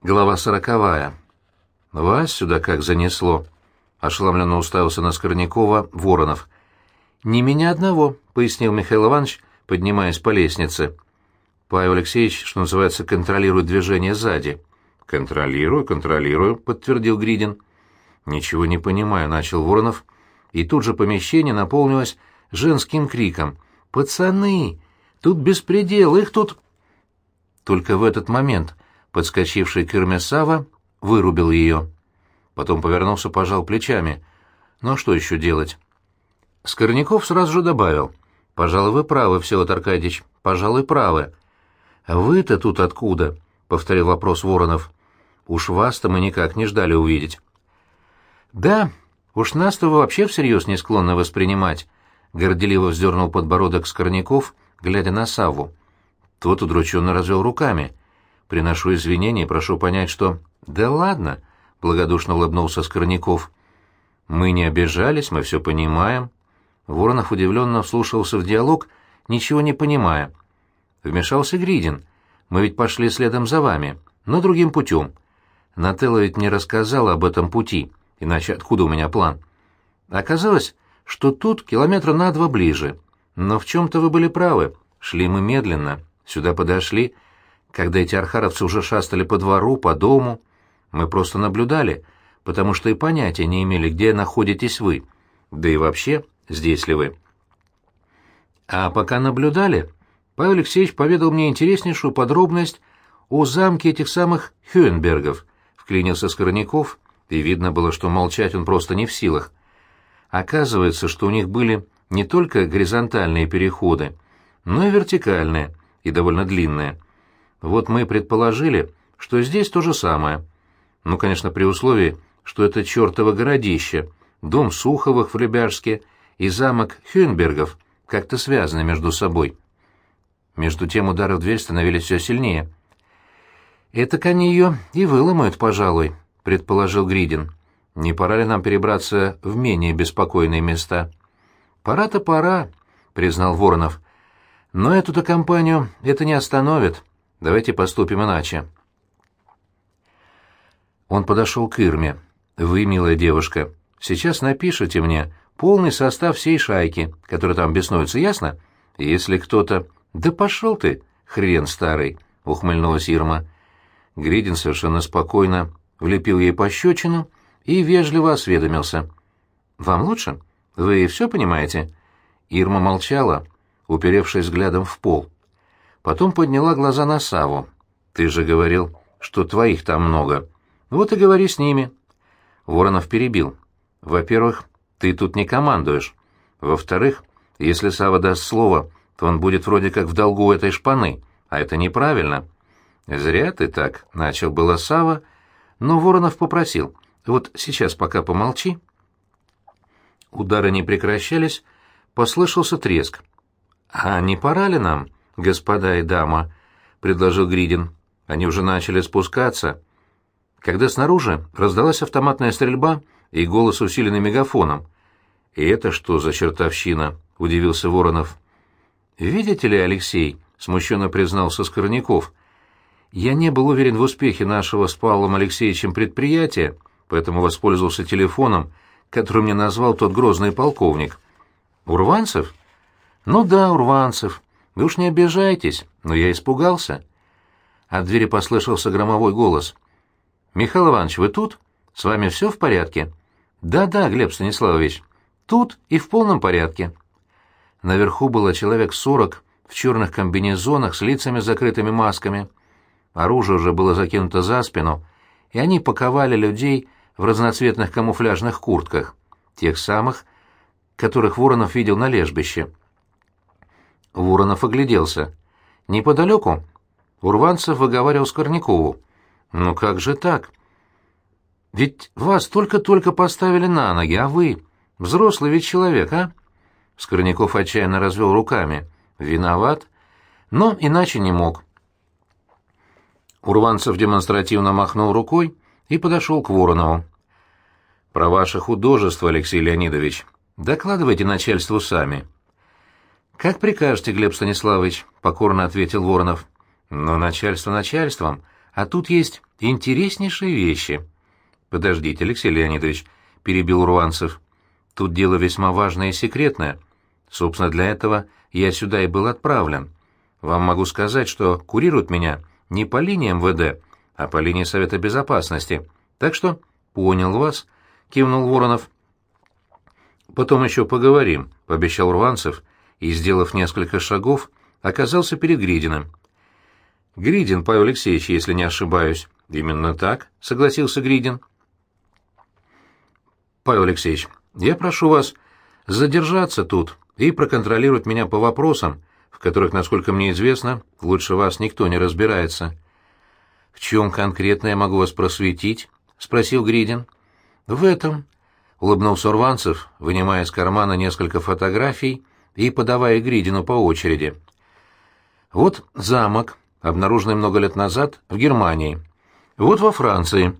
Глава сороковая. «Вас сюда как занесло?» — ошеломленно уставился на Скорнякова Воронов. «Не меня одного», — пояснил Михаил Иванович, поднимаясь по лестнице. Павел Алексеевич, что называется, контролирует движение сзади. «Контролирую, контролирую», — подтвердил Гридин. «Ничего не понимаю», — начал Воронов. И тут же помещение наполнилось женским криком. «Пацаны! Тут беспредел, их тут...» Только в этот момент подскочивший к Ирме Сава вырубил ее. Потом повернулся, пожал плечами. Ну а что еще делать? Скорняков сразу же добавил. «Пожалуй, вы правы, Всеволод Аркадьевич, пожалуй, правы». «Вы-то тут откуда?» — повторил вопрос Воронов. «Уж вас-то мы никак не ждали увидеть». «Да, уж нас-то вы вообще всерьез не склонны воспринимать», — горделиво вздернул подбородок Скорняков, глядя на Савву. Тот удрученно развел руками. «Приношу извинения и прошу понять, что...» «Да ладно», — благодушно улыбнулся Скорняков. «Мы не обижались, мы все понимаем». Воронов удивленно вслушался в диалог, ничего не понимая. Вмешался Гридин. «Мы ведь пошли следом за вами, но другим путем. Нателла ведь не рассказала об этом пути, иначе откуда у меня план? Оказалось, что тут километра на два ближе. Но в чем-то вы были правы. Шли мы медленно, сюда подошли, когда эти архаровцы уже шастали по двору, по дому. Мы просто наблюдали, потому что и понятия не имели, где находитесь вы, да и вообще, здесь ли вы. А пока наблюдали, Павел Алексеевич поведал мне интереснейшую подробность о замке этих самых Хюенбергов, вклинился Скорняков, и видно было, что молчать он просто не в силах. Оказывается, что у них были не только горизонтальные переходы, но и вертикальные, и довольно длинные. Вот мы предположили, что здесь то же самое. Ну, конечно, при условии, что это чертово городище, дом Суховых в Ребяжске и замок Хюнбергов как-то связаны между собой. Между тем удары в дверь становились все сильнее. «Это они ее и выломают, пожалуй», — предположил Гридин. «Не пора ли нам перебраться в менее беспокойные места?» «Пора-то пора», — признал Воронов. «Но эту-то компанию это не остановит. Давайте поступим иначе». Он подошел к Ирме. «Вы, милая девушка, сейчас напишите мне полный состав всей шайки, которая там беснуется, ясно? Если кто-то...» «Да пошел ты, хрен старый!» — ухмыльнулась Ирма. Гридин совершенно спокойно влепил ей пощечину и вежливо осведомился. «Вам лучше? Вы все понимаете?» Ирма молчала, уперевшись взглядом в пол. Потом подняла глаза на Саву. «Ты же говорил, что твоих там много. Вот и говори с ними». Воронов перебил. «Во-первых, ты тут не командуешь. Во-вторых, если Сава даст слово, то он будет вроде как в долгу этой шпаны, а это неправильно». «Зря ты так», — начал было Сава, но Воронов попросил. «Вот сейчас пока помолчи». Удары не прекращались, послышался треск. «А не пора ли нам, господа и дама?» — предложил Гридин. Они уже начали спускаться. Когда снаружи раздалась автоматная стрельба и голос усиленный мегафоном. «И это что за чертовщина?» — удивился Воронов. «Видите ли, Алексей?» — смущенно признался Скорняков. «Я не был уверен в успехе нашего с Павлом Алексеевичем предприятия, поэтому воспользовался телефоном, который мне назвал тот грозный полковник. Урванцев?» «Ну да, Урванцев. Вы уж не обижайтесь, но я испугался». От двери послышался громовой голос — «Михаил Иванович, вы тут? С вами все в порядке?» «Да-да, Глеб Станиславович, тут и в полном порядке». Наверху было человек сорок в черных комбинезонах с лицами закрытыми масками. Оружие уже было закинуто за спину, и они паковали людей в разноцветных камуфляжных куртках, тех самых, которых Воронов видел на лежбище. Воронов огляделся. Неподалеку Урванцев выговаривал Скорнякову. «Ну как же так? Ведь вас только-только поставили на ноги, а вы... Взрослый ведь человек, а?» Скорняков отчаянно развел руками. «Виноват, но иначе не мог». Урванцев демонстративно махнул рукой и подошел к Воронову. «Про ваше художество, Алексей Леонидович, докладывайте начальству сами». «Как прикажете, Глеб Станиславович», — покорно ответил Воронов. «Но начальство начальством, а тут есть интереснейшие вещи. Подождите, Алексей Леонидович, перебил Урванцев. Тут дело весьма важное и секретное. Собственно, для этого я сюда и был отправлен. Вам могу сказать, что курируют меня не по линии МВД, а по линии Совета Безопасности. Так что понял вас, кивнул Воронов. Потом еще поговорим, пообещал Урванцев и, сделав несколько шагов, оказался перед Гридиным. Гридин, Павел Алексеевич, если не ошибаюсь. Именно так, согласился Гридин. Павел Алексеевич, я прошу вас задержаться тут и проконтролировать меня по вопросам, в которых, насколько мне известно, лучше вас никто не разбирается. В чем конкретно я могу вас просветить? спросил Гридин. В этом, улыбнулся Урванцев, вынимая из кармана несколько фотографий и подавая Гридину по очереди. Вот замок, обнаруженный много лет назад в Германии. Вот во Франции.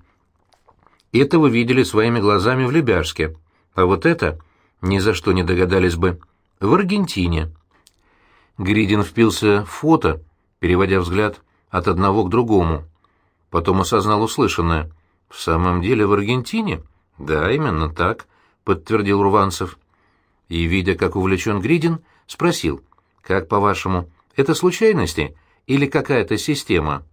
Это вы видели своими глазами в Лебяжске. А вот это ни за что не догадались бы. В Аргентине. Гридин впился в фото, переводя взгляд от одного к другому. Потом осознал услышанное. «В самом деле в Аргентине?» «Да, именно так», — подтвердил Руванцев. И, видя, как увлечен Гридин, спросил. «Как, по-вашему, это случайности или какая-то система?»